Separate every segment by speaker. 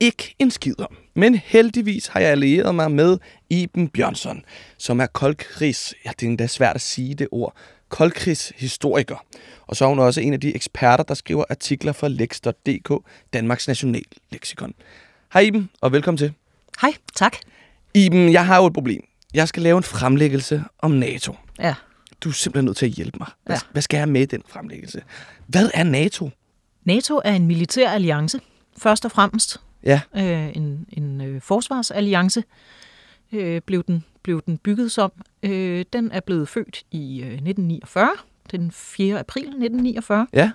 Speaker 1: ikke en skid om. Men heldigvis har jeg allieret mig med Iben Bjørnsson, som er koldkrigs, ja det er endda svært at sige det ord, koldkrigshistoriker. Og så er hun også en af de eksperter, der skriver artikler for lex.dk, Danmarks National Lexikon. Hej Iben, og velkommen til.
Speaker 2: Hej, tak.
Speaker 1: Iben, jeg har jo et problem. Jeg skal lave en fremlæggelse om NATO.
Speaker 2: Ja.
Speaker 1: Du er simpelthen nødt til at hjælpe mig. Hvad,
Speaker 2: Ja.
Speaker 1: hvad skal jeg med i den fremlæggelse? Hvad er NATO?
Speaker 2: NATO er en militær alliance, først og fremmest.
Speaker 1: Ja,
Speaker 2: Øh, en en øh, forsvarsalliance øh, blev, den, blev den bygget som. Øh, den er blevet født i øh, 1949, den 4. april 1949.
Speaker 1: ja,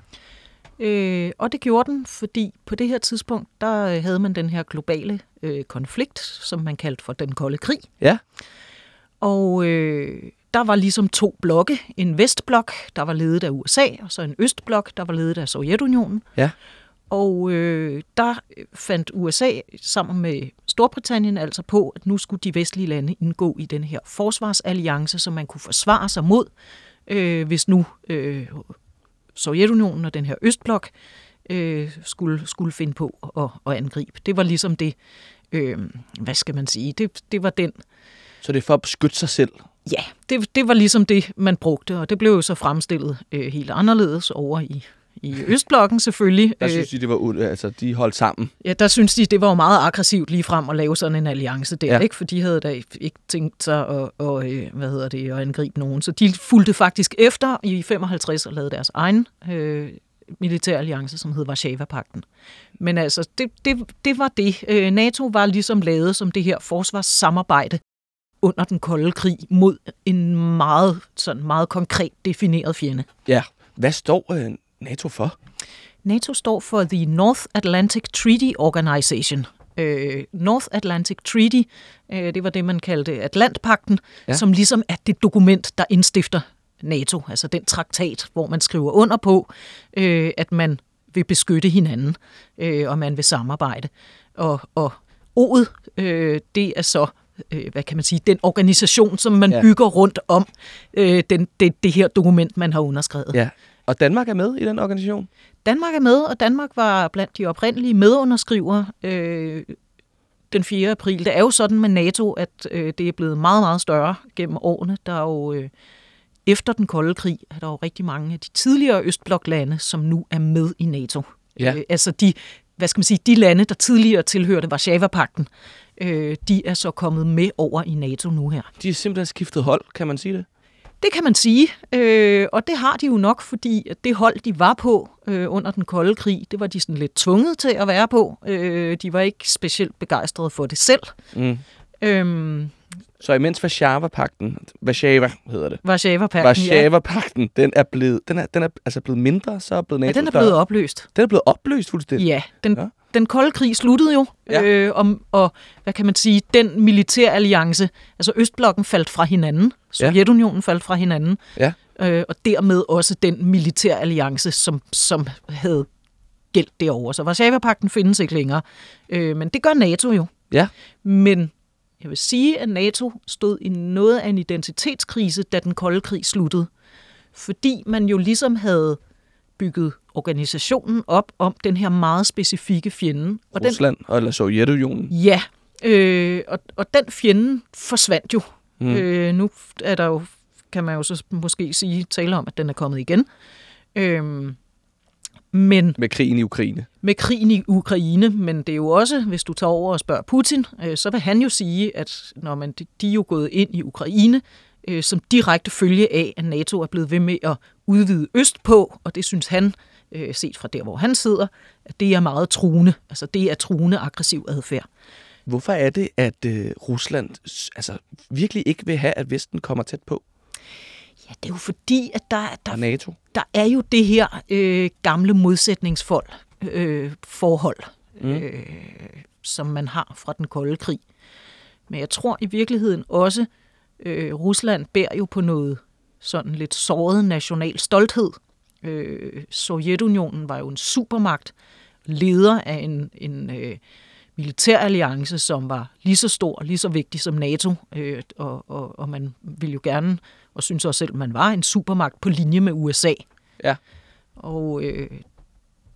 Speaker 2: Øh, og det gjorde den, fordi på det her tidspunkt, der øh, havde man den her globale øh, konflikt, som man kaldte for den kolde krig.
Speaker 1: ja,
Speaker 2: Og øh, der var ligesom to blokke. En vestblok, der var ledet af USA, og så en østblok, der var ledet af Sovjetunionen.
Speaker 1: ja,
Speaker 2: Og øh, der fandt USA sammen med Storbritannien altså på, at nu skulle de vestlige lande indgå i den her forsvarsalliance, så man kunne forsvare sig mod, øh, hvis nu øh, Sovjetunionen og den her østblok øh, skulle, skulle finde på at, at angribe. Det var ligesom det, øh, hvad skal man sige, det, det var den
Speaker 1: så det er for at beskytte sig selv.
Speaker 2: Ja, det, det var ligesom det, man brugte, og det blev jo så fremstillet øh, helt anderledes over i, i Østblokken selvfølgelig.
Speaker 1: Der
Speaker 2: Øh,
Speaker 1: synes de, det var ud, altså de holdt sammen.
Speaker 2: ja, der synes de, det var jo meget aggressivt lige frem at lave sådan en alliance der,
Speaker 1: Ja.
Speaker 2: ikke? For de havde da ikke tænkt sig at, og, øh, hvad hedder det, at angribe nogen. Så de fulgte faktisk efter i 55 og lavede deres egen øh, militæralliance, som hed Varsava-pakten. Men altså, det, det, det var det. Øh, NATO var ligesom lavet som det her forsvarssamarbejde under den kolde krig mod en meget, sådan meget konkret defineret fjende.
Speaker 1: Ja. Hvad står øh, NATO for?
Speaker 2: NATO står for The North Atlantic Treaty Organization. Øh, North Atlantic Treaty, øh, det var det, man kaldte Atlantpakten,
Speaker 1: Ja.
Speaker 2: som ligesom er det dokument, der indstifter NATO, altså den traktat, hvor man skriver under på, øh, at man vil beskytte hinanden, øh, og man vil samarbejde. Og, og O'et, øh, det er så øh, hvad kan man sige, den organisation, som man
Speaker 1: ja.
Speaker 2: bygger rundt om øh, den, det, det her dokument, man har underskrevet.
Speaker 1: Ja. Og Danmark er med i den organisation?
Speaker 2: Danmark er med, og Danmark var blandt de oprindelige medunderskrivere øh, den 4. april. Det er jo sådan med NATO, at øh, det er blevet meget, meget større gennem årene. Der er jo øh, efter den kolde krig, er der jo rigtig mange af de tidligere Østbloklande, som nu er med i NATO.
Speaker 1: Ja.
Speaker 2: Øh, altså de, hvad skal man sige, de lande, der tidligere tilhørte Varsava-pakten, øh, de er så kommet med over i NATO nu her.
Speaker 1: De er simpelthen skiftet hold, kan man sige det?
Speaker 2: Det kan man sige, øh, og det har de jo nok, fordi at det hold, de var på øh, under den kolde krig, det var de sådan lidt tvunget til at være på. Øh, de var ikke specielt begejstrede for det selv.
Speaker 1: Mm.
Speaker 2: Øhm,
Speaker 1: Så imens Varsava-pakten, Varsava hedder det,
Speaker 2: Varsava-pakten, ja.
Speaker 1: Varsava-pakten, den er blevet, den er, den er altså blevet mindre, så er blevet
Speaker 2: ja,
Speaker 1: NATO
Speaker 2: den er
Speaker 1: større.
Speaker 2: blevet opløst.
Speaker 1: Den er blevet opløst fuldstændig.
Speaker 2: Ja, den,
Speaker 1: Ja.
Speaker 2: Ja. den kolde krig sluttede jo,
Speaker 1: Ja.
Speaker 2: ja. øh, om, og hvad kan man sige, den militæralliance, altså Østblokken faldt fra hinanden, Sovjetunionen faldt fra hinanden,
Speaker 1: Ja.
Speaker 2: øh, og dermed også den militæralliance, som, som havde gældt derovre. Så Varsava-pakten findes ikke længere, øh, men det gør NATO jo.
Speaker 1: Ja.
Speaker 2: Men jeg vil sige, at NATO stod i noget af en identitetskrise, da den kolde krig sluttede. Fordi man jo ligesom havde bygget organisationen op om den her meget specifikke fjende. Og den,
Speaker 1: Rusland eller Sovjetunionen.
Speaker 2: ja, øh, og, og den fjende forsvandt jo.
Speaker 1: Mm.
Speaker 2: Øh, nu er der jo, kan man jo så måske sige, tale om, at den er kommet igen. Øh, men
Speaker 1: Med krigen i Ukraine.
Speaker 2: med krigen i Ukraine, men det er jo også, hvis du tager over og spørger Putin, øh, så vil han jo sige, at når man, de, de er jo gået ind i Ukraine øh, som direkte følge af, at NATO er blevet ved med at udvide øst på, og det synes han, øh, set fra der, hvor han sidder, at det er meget truende. Altså det er truende aggressiv adfærd.
Speaker 1: Hvorfor er det, at øh, Rusland altså, virkelig ikke vil have, at Vesten kommer tæt på?
Speaker 2: Ja, det er jo fordi, at der, der,
Speaker 1: Og NATO?
Speaker 2: der er jo det her øh, gamle modsætningsforhold øh, forhold,
Speaker 1: Mm.
Speaker 2: øh, som man har fra den kolde krig. Men jeg tror i virkeligheden også, øh, Rusland bærer jo på noget sådan lidt såret national stolthed. Øh, Sovjetunionen var jo en supermagt, leder af en, en øh, militæralliance, som var lige så stor og lige så vigtig som NATO, øh, og, og, og man ville jo gerne, og synes også selv, at man var en supermagt på linje med USA.
Speaker 1: Ja.
Speaker 2: Og øh,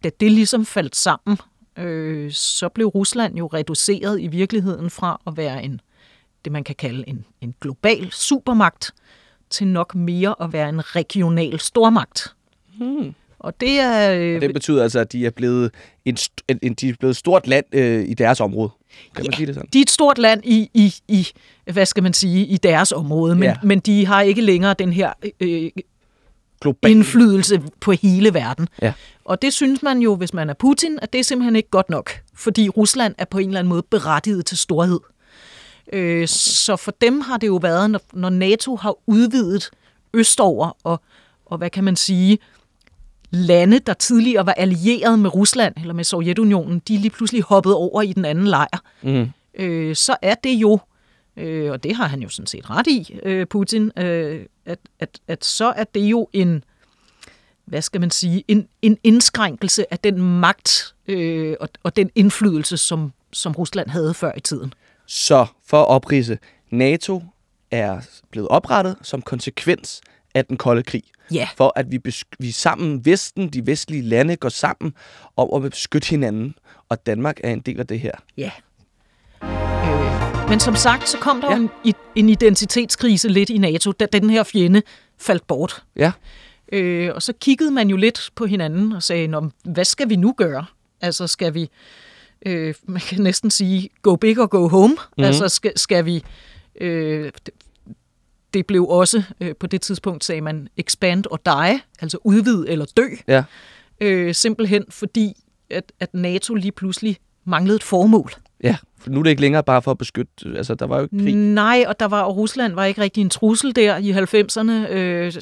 Speaker 2: da det ligesom faldt sammen, øh, så blev Rusland jo reduceret i virkeligheden fra at være en, det man kan kalde en, en global supermagt, til nok mere at være en regional stormagt.
Speaker 1: Hmm.
Speaker 2: Og det er... Øh,
Speaker 1: Og det betyder altså, at de er blevet, en, en, en, de er blevet et stort land øh, i deres område. Kan man
Speaker 2: Ja.
Speaker 1: sige det sådan?
Speaker 2: de er et stort land i, i, i hvad skal man sige, i deres område, men,
Speaker 1: Ja.
Speaker 2: ja. men de har ikke længere den her øh,
Speaker 1: Global.
Speaker 2: indflydelse på hele verden.
Speaker 1: Ja.
Speaker 2: Og det synes man jo, hvis man er Putin, at det er simpelthen ikke godt nok, fordi Rusland er på en eller anden måde berettiget til storhed. Øh, så for dem har det jo været, når, når NATO har udvidet østover, og, og hvad kan man sige, lande, der tidligere var allieret med Rusland eller med Sovjetunionen, de er lige pludselig hoppet over i den anden lejr.
Speaker 1: Mm.
Speaker 2: Øh, så er det jo, øh, og det har han jo sådan set ret i, øh, Putin, øh, at, at, at så er det jo en, hvad skal man sige, en, en indskrænkelse af den magt øh, og, og den indflydelse, som, som Rusland havde før i tiden.
Speaker 1: Så for at oprise, NATO er blevet oprettet som konsekvens af den kolde krig.
Speaker 2: Ja.
Speaker 1: For at vi, vi sammen, Vesten, de vestlige lande, går sammen om at beskytte hinanden. Og Danmark er en del af det her.
Speaker 2: Ja. Øh, men som sagt, så kom der
Speaker 1: Ja.
Speaker 2: en, en identitetskrise lidt i NATO, da den her fjende faldt bort.
Speaker 1: Ja.
Speaker 2: Øh, og så kiggede man jo lidt på hinanden og sagde, Nå, hvad skal vi nu gøre? Altså skal vi, øh, man kan næsten sige, go big or go home? Mm-hmm. Altså skal, skal vi, øh, det, blev også, øh, på det tidspunkt sagde man, expand or die, altså udvide eller dø.
Speaker 1: Ja.
Speaker 2: Øh, simpelthen fordi, at, at NATO lige pludselig manglede et formål.
Speaker 1: Ja, for nu er det ikke længere bare for at beskytte. Øh, altså, der var jo ikke krig.
Speaker 2: Nej, og der var og Rusland var ikke rigtig en trussel der i 90'erne. Øh,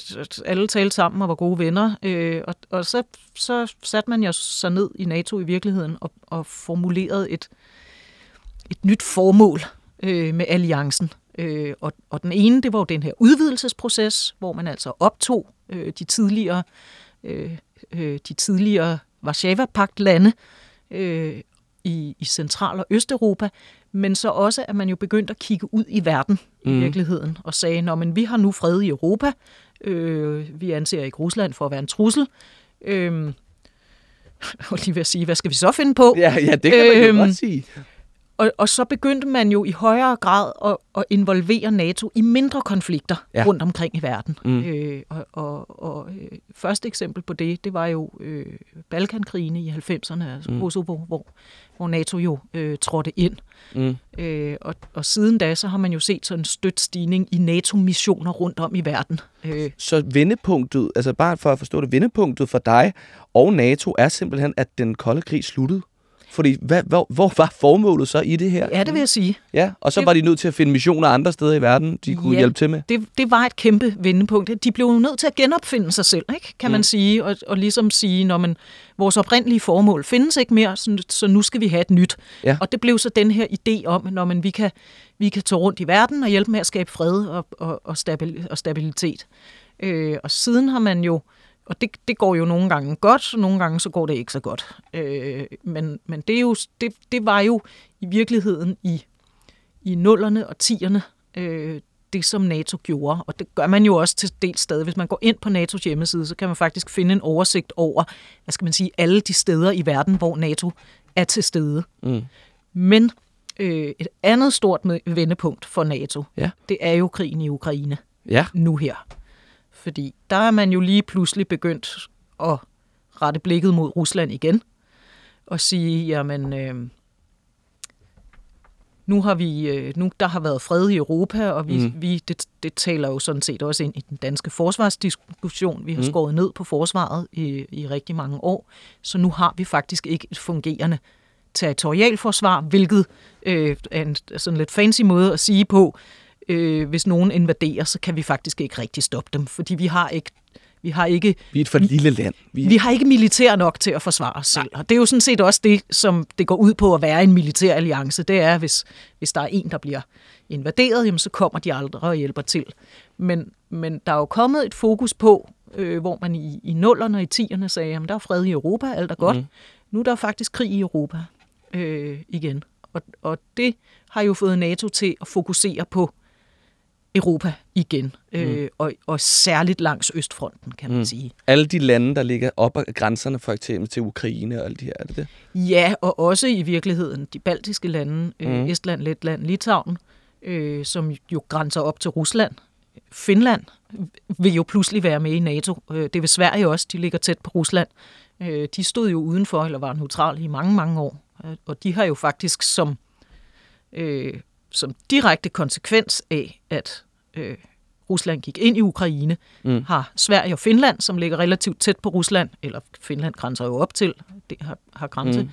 Speaker 2: alle talte sammen og var gode venner. Øh, og og så, så satte man jo sig ned i NATO i virkeligheden og, og formulerede et, et nyt formål øh, med alliancen. Øh, og, og den ene, det var jo den her udvidelsesproces, hvor man altså optog øh, de tidligere, øh, øh, de tidligere Varsava-pagt-lande øh, i, i Central- og Østeuropa, men så også, at man jo begyndte at kigge ud i verden mm. i virkeligheden, og sagde, Nå, men vi har nu fred i Europa, øh, vi anser ikke Rusland for at være en trussel, øh, og lige ved at sige, hvad skal vi så finde på?
Speaker 1: Ja, ja, det kan man jo
Speaker 2: Øhm,
Speaker 1: godt sige.
Speaker 2: Og, og så begyndte man jo i højere grad at, at involvere NATO i mindre konflikter
Speaker 1: Ja.
Speaker 2: rundt omkring i verden.
Speaker 1: Mm.
Speaker 2: Øh, og og, og øh, første eksempel på det, det var jo øh, Balkankrigene i 90'erne, altså mm. Kosovo, hvor, hvor NATO jo øh, trådte ind.
Speaker 1: Mm.
Speaker 2: Øh, og, og siden da, så har man jo set sådan en stødt stigning i NATO-missioner rundt om i verden. Øh,
Speaker 1: Så vendepunktet, altså bare for at forstå det, vendepunktet for dig og NATO er simpelthen, at den kolde krig sluttede. Fordi hvad, hvor, hvor var formålet så i det her?
Speaker 2: ja, det vil jeg sige.
Speaker 1: Ja, og så
Speaker 2: Det-
Speaker 1: var de nødt til at finde missioner andre steder i verden, de kunne
Speaker 2: Ja.
Speaker 1: hjælpe til med.
Speaker 2: det, det var et kæmpe vendepunkt. De blev nødt til at genopfinde sig selv, ikke? kan mm. man sige, og, og ligesom sige, når man, vores oprindelige formål findes ikke mere, så, så nu skal vi have et nyt.
Speaker 1: Ja.
Speaker 2: Og det blev så den her idé om, når man, vi, kan, vi kan tage rundt i verden og hjælpe med at skabe fred og, og, og, stabil, og stabilitet. Øh, og siden har man jo, og det, det går jo nogle gange godt, og nogle gange så går det ikke så godt. Øh, men men det, er jo, det, det var jo i virkeligheden i, i nullerne og tierne, øh, det som NATO gjorde. Og det gør man jo også til dels stadig. Hvis man går ind på NATO's hjemmeside, så kan man faktisk finde en oversigt over, hvad skal man sige, alle de steder i verden, hvor NATO er til stede.
Speaker 1: Mm.
Speaker 2: Men øh, et andet stort vendepunkt for NATO,
Speaker 1: Ja.
Speaker 2: det er jo krigen i Ukraine
Speaker 1: Ja,
Speaker 2: nu her. Fordi der er man jo lige pludselig begyndt at rette blikket mod Rusland igen og sige, jamen, øh, nu har vi, øh, nu der har været fred i Europa, og vi, Mm. vi det, det taler jo sådan set også ind i den danske forsvarsdiskussion. Vi har
Speaker 1: mm.
Speaker 2: skåret ned på forsvaret i, i rigtig mange år, så nu har vi faktisk ikke et fungerende territorialforsvar, hvilket øh, er en sådan lidt fancy måde at sige på, øh, hvis nogen invaderer, så kan vi faktisk ikke rigtig stoppe dem, fordi vi har ikke Vi har ikke
Speaker 1: Vi er et for lille land. Vi,
Speaker 2: vi har ikke militær nok til at forsvare os selv. Og det er jo sådan set også det, som det går ud på at være en militær alliance. Det er, hvis, hvis der er en, der bliver invaderet, jamen, så kommer de andre og hjælper til. Men, men der er jo kommet et fokus på, øh, hvor man i, i nullerne og i tierne sagde, at der er fred i Europa, alt er godt. Mm. Nu er der faktisk krig i Europa øh, igen. Og, og det har jo fået NATO til at fokusere på Europa igen, øh, og, og særligt langs Østfronten, kan man mm. sige.
Speaker 1: alle de lande, der ligger op ad grænserne, for eksempel til Ukraine og alt det her, er det det?
Speaker 2: Ja, og også i virkeligheden de baltiske lande, øh,
Speaker 1: Mm.
Speaker 2: Estland, Letland, Litauen, øh, som jo grænser op til Rusland. Finland vil jo pludselig være med i NATO. Øh, det vil Sverige også, de ligger tæt på Rusland. Øh, de stod jo udenfor, eller var neutrale i mange, mange år. Øh, Og de har jo faktisk som, øh, som direkte konsekvens af, at øh, Rusland gik ind i Ukraine, mm. har Sverige og Finland, som ligger relativt tæt på Rusland, eller Finland grænser jo op til, det har, har grænse, mm.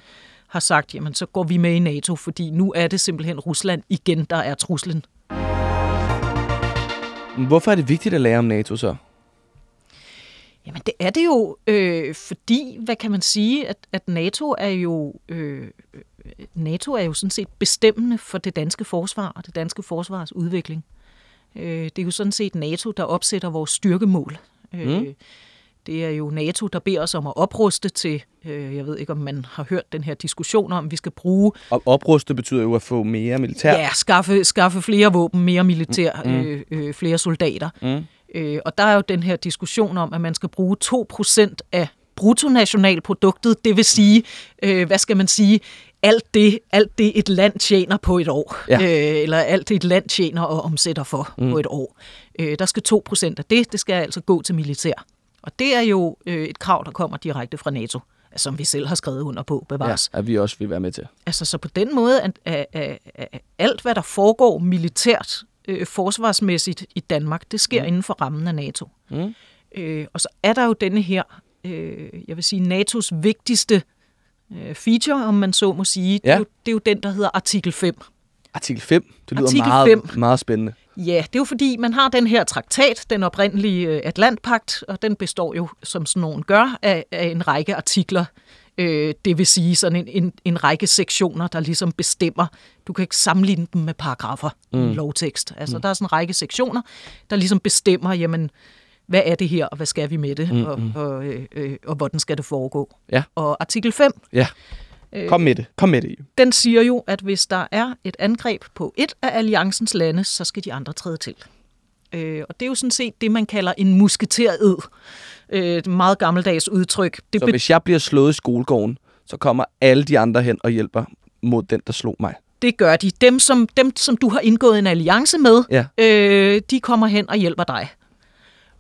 Speaker 2: har sagt, jamen så går vi med i NATO, fordi nu er det simpelthen Rusland igen, der er truslen.
Speaker 1: Hvorfor er det vigtigt at lære om NATO så?
Speaker 2: Jamen det er det jo, øh, fordi, hvad kan man sige, at, at NATO er jo øh, NATO er jo sådan set bestemmende for det danske forsvar og det danske forsvars udvikling. Øh, det er jo sådan set NATO, der opsætter vores styrkemål. Øh, det er jo NATO, der beder os om at opruste til, øh, jeg ved ikke om man har hørt den her diskussion om, vi skal bruge
Speaker 1: Og opruste betyder jo at få mere militær.
Speaker 2: Ja, skaffe, skaffe flere våben, mere militær, mm. øh, øh, flere soldater.
Speaker 1: Mm.
Speaker 2: Øh, og der er jo den her diskussion om, at man skal bruge 2% af bruttonationalproduktet, det vil sige, øh, hvad skal man sige, alt det, alt det et land tjener på et år,
Speaker 1: Ja.
Speaker 2: øh, eller alt det et land tjener og omsætter for mm. på et år. Øh, der skal 2% af det, det skal altså gå til militær. Og det er jo øh, et krav, der kommer direkte fra NATO, som vi selv har skrevet under på, bevares.
Speaker 1: Ja, at vi også vil være med til.
Speaker 2: Altså, så på den måde, at, at, at, at alt, hvad der foregår militært, øh, forsvarsmæssigt i Danmark, det sker mm. inden for rammen af NATO.
Speaker 1: Mm.
Speaker 2: Øh, og så er der jo denne her, øh, jeg vil sige, NATO's vigtigste øh, feature, om man så må sige. Det,
Speaker 1: Ja.
Speaker 2: er jo, det er jo den, der hedder artikel 5.
Speaker 1: Artikel 5, det lyder
Speaker 2: Artikel
Speaker 1: meget,
Speaker 2: 5.
Speaker 1: meget spændende.
Speaker 2: Ja, det er jo fordi, man har den her traktat, den oprindelige øh, Atlantpagt, og den består jo, som sådan nogen gør, af, af en række artikler. Øh, det vil sige sådan en, en, en række sektioner, der ligesom bestemmer. Du kan ikke sammenligne dem med paragrafer mm. i lovtekst. Altså, mm. der er sådan en række sektioner, der ligesom bestemmer, jamen, hvad er det her, og hvad skal vi med det, mm, og, og, øh, øh, og hvordan skal det foregå.
Speaker 1: Ja.
Speaker 2: Og artikel 5,
Speaker 1: Ja. Kom med det. Kom med det.
Speaker 2: den siger jo, at hvis der er et angreb på et af alliancens lande, så skal de andre træde til. Øh, og det er jo sådan set det, man kalder en musketered. Øh, et meget gammeldags udtryk. Det
Speaker 1: Så hvis jeg bliver slået i skolegården, så kommer alle de andre hen og hjælper mod den, der slog mig.
Speaker 2: Det gør de. Dem som, dem, som du har indgået en alliance med,
Speaker 1: Ja.
Speaker 2: øh, de kommer hen og hjælper dig.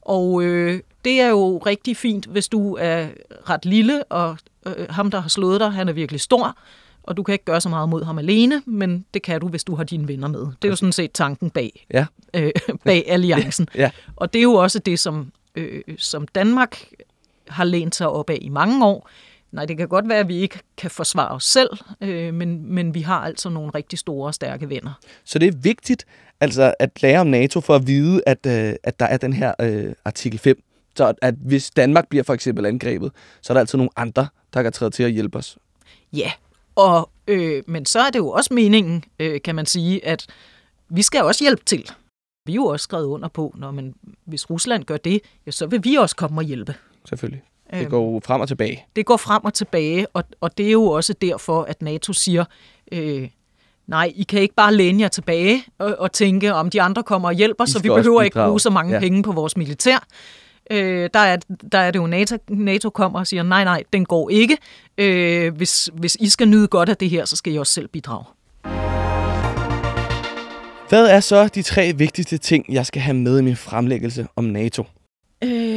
Speaker 2: Og øh, det er jo rigtig fint, hvis du er ret lille, og øh, ham, der har slået dig, han er virkelig stor, og du kan ikke gøre så meget mod ham alene, men det kan du, hvis du har dine venner med. Det er jo sådan set tanken bag,
Speaker 1: Ja.
Speaker 2: øh, bag alliancen.
Speaker 1: Ja.
Speaker 2: Og det er jo også det, som, øh, som Danmark har lænt sig op af i mange år. Nej, det kan godt være, at vi ikke kan forsvare os selv, øh, men, men vi har altså nogle rigtig store og stærke venner.
Speaker 1: Så det er vigtigt altså, at lære om NATO for at vide, at, øh, at der er den her øh, artikel 5. Så at hvis Danmark bliver for eksempel angrebet, så er der altid nogle andre, der kan træde til at hjælpe os.
Speaker 2: Ja, og, øh, men så er det jo også meningen, øh, kan man sige, at vi skal også hjælpe til. Vi er jo også skrevet under på, når man, hvis Rusland gør det, ja, så vil vi også komme og hjælpe.
Speaker 1: Selvfølgelig. Det
Speaker 2: Øhm.
Speaker 1: går frem og tilbage.
Speaker 2: Det går frem og tilbage, og, og det er jo også derfor, at NATO siger, øh, nej, I kan ikke bare læne jer tilbage og, og tænke, om de andre kommer og hjælper, så vi behøver ikke bruge så mange
Speaker 1: ja.
Speaker 2: penge på vores militær. Øh, der, er, der er det jo NATO, NATO kommer og siger, nej, nej, den går ikke. Øh, hvis, hvis I skal nyde godt af det her, så skal I også selv bidrage.
Speaker 1: Hvad er så de tre vigtigste ting, jeg skal have med i min fremlæggelse om NATO?
Speaker 2: Øh,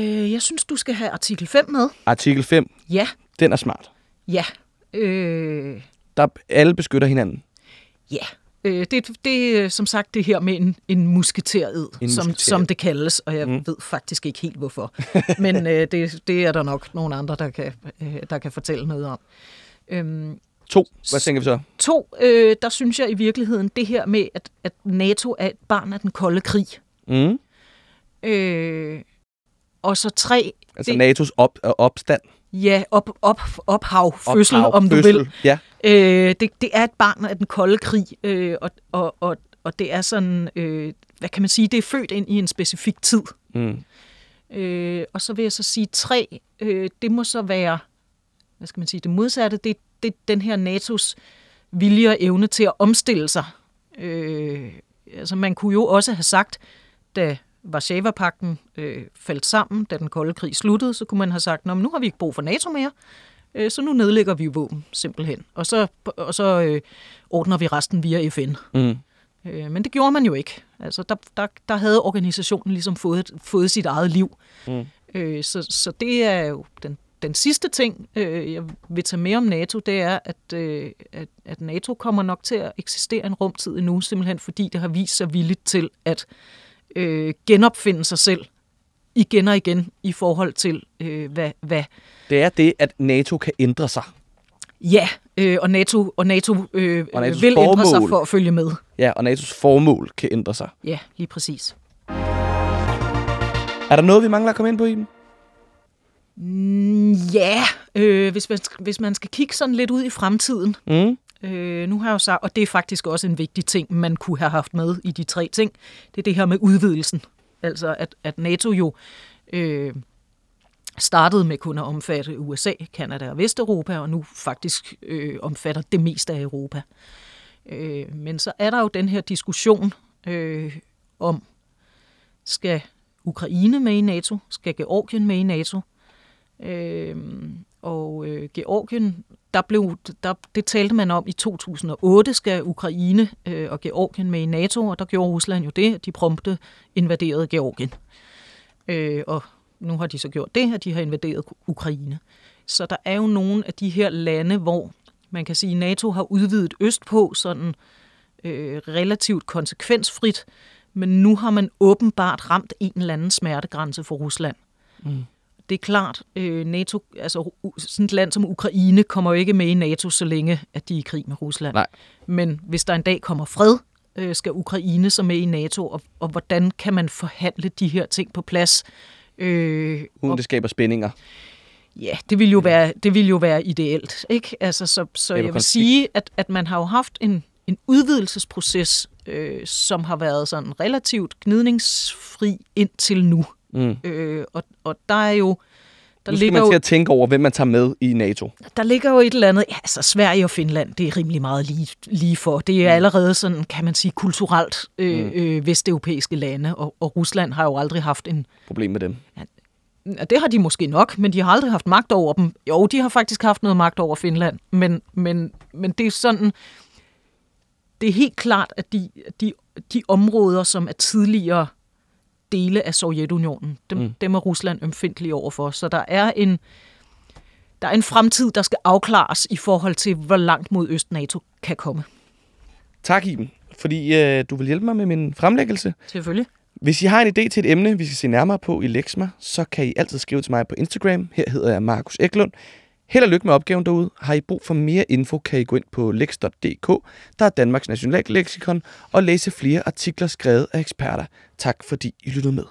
Speaker 2: jeg synes, du skal have artikel 5 med.
Speaker 1: Artikel 5,
Speaker 2: Ja,
Speaker 1: den er smart.
Speaker 2: ja. Øh,
Speaker 1: Der alle beskytter hinanden.
Speaker 2: Ja, øh, det, det er som sagt det her med en, en musketered,
Speaker 1: En
Speaker 2: som,
Speaker 1: musketered.
Speaker 2: som det kaldes, og jeg mm. ved faktisk ikke helt hvorfor. Men øh, det, det er der nok nogle andre, der kan, øh, der kan fortælle noget om. Øhm,
Speaker 1: To, hvad tænker vi så?
Speaker 2: to, øh, der synes jeg i virkeligheden det her med, at, at NATO er et barn af den kolde krig.
Speaker 1: Mm.
Speaker 2: Øh, og så tre,
Speaker 1: Altså
Speaker 2: Det-
Speaker 1: NATO's op, øh, opstand.
Speaker 2: Ja, op, op, ophav, fødsel,
Speaker 1: Ophav,
Speaker 2: om du
Speaker 1: fødsel.
Speaker 2: vil.
Speaker 1: Ja.
Speaker 2: Øh, det, det er et barn af den kolde krig, øh, og, og, og, og det er sådan, øh, hvad kan man sige, det er født ind i en specifik tid.
Speaker 1: Mm.
Speaker 2: Øh, og så vil jeg så sige tre, øh, det må så være, hvad skal man sige, det modsatte, det, det er den her NATO's vilje og evne til at omstille sig. Øh, altså man kunne jo også have sagt, da Varsava-pakten øh, faldt sammen, da den kolde krig sluttede, så kunne man have sagt, nu har vi ikke brug for NATO mere, øh, så nu nedlægger vi våben simpelthen. Og så, og så øh, ordner vi resten via FN.
Speaker 1: Mm.
Speaker 2: Øh, men det gjorde man jo ikke. Altså, der, der, der havde organisationen ligesom fået, fået sit eget liv.
Speaker 1: Mm.
Speaker 2: Øh, så, så det er jo den, den sidste ting, øh, jeg vil tage med om NATO, det er, at, øh, at, at NATO kommer nok til at eksistere en rumtid endnu, simpelthen fordi det har vist sig villigt til at øh, genopfinde sig selv igen og igen i forhold til, øh, hvad, hvad
Speaker 1: Det er det, at NATO kan ændre sig.
Speaker 2: ja, øh, og NATO, og NATO, øh,
Speaker 1: Og NATO's
Speaker 2: vil ændre sig
Speaker 1: formål.
Speaker 2: for at følge med.
Speaker 1: Ja, og NATO's formål kan ændre sig.
Speaker 2: Ja, lige præcis.
Speaker 1: Er der noget, vi mangler at komme ind på i dem?
Speaker 2: Mm, Ja, øh, hvis, man, hvis man skal kigge sådan lidt ud i fremtiden.
Speaker 1: Mm.
Speaker 2: Øh, nu har jeg jo sagt, og det er faktisk også en vigtig ting, man kunne have haft med i de tre ting, det er det her med udvidelsen. Altså at, at NATO jo øh, startede med kun at omfatte USA, Kanada og Vesteuropa, og nu faktisk øh, omfatter det meste af Europa. Øh, men så er der jo den her diskussion øh, om, skal Ukraine med i NATO? Skal Georgien med i NATO? Øh, og øh, Georgien, der blev, der, det talte man om i 2008, skal Ukraine øh, og Georgien med i NATO, og der gjorde Rusland jo det, at de prompte invaderede Georgien. Øh, og nu har de så gjort det, at de har invaderet Ukraine. Så der er jo nogle af de her lande, hvor man kan sige, at NATO har udvidet østpå sådan øh, relativt konsekvensfrit, men nu har man åbenbart ramt en eller anden smertegrænse for Rusland.
Speaker 1: Mm.
Speaker 2: Det er klart, øh, NATO, altså sådan et land som Ukraine kommer jo ikke med i NATO, så længe at de er i krig med Rusland.
Speaker 1: Nej.
Speaker 2: Men hvis der en dag kommer fred, øh, skal Ukraine så med i NATO, og, og hvordan kan man forhandle de her ting på plads? Øh,
Speaker 1: Uden
Speaker 2: og,
Speaker 1: det skaber spændinger.
Speaker 2: ja, det vil jo være, det vil jo være ideelt, ikke? Altså, så så jeg vil sige, at, at man har jo haft en, en udvidelsesproces, øh, som har været sådan relativt gnidningsfri indtil nu.
Speaker 1: Mm.
Speaker 2: Øh, og, og der er jo der
Speaker 1: Nu skal
Speaker 2: ligger
Speaker 1: man
Speaker 2: jo
Speaker 1: til at tænke over, hvem man tager med i NATO.
Speaker 2: der ligger jo et eller andet, ja, altså Sverige og Finland, det er rimelig meget lige, lige for. Det er allerede sådan, kan man sige, kulturelt øh,
Speaker 1: Mm.
Speaker 2: øh, vesteuropæiske lande, og, og Rusland har jo aldrig haft en,
Speaker 1: Problem med dem.
Speaker 2: ja, det har de måske nok, men de har aldrig haft magt over dem. Jo, de har faktisk haft noget magt over Finland, men, men, men det er sådan, det er helt klart, at de, de, de områder, som er tidligere dele af Sovjetunionen, dem, Mm. dem er Rusland ømfindelig overfor. Så der er en der er en fremtid, der skal afklares i forhold til, hvor langt mod øst NATO kan komme.
Speaker 1: Tak, Iben, fordi øh, du vil hjælpe mig med min fremlæggelse.
Speaker 2: Selvfølgelig.
Speaker 1: Hvis I har en idé til et emne, vi skal se nærmere på i Lexma, så kan I altid skrive til mig på Instagram. Her hedder jeg Markus Eklund. Held og lykke med opgaven derude. Har I brug for mere info, kan I gå ind på lex.dk, der er Danmarks nationalleksikon, og læse flere artikler skrevet af eksperter. Tak fordi I lyttede med.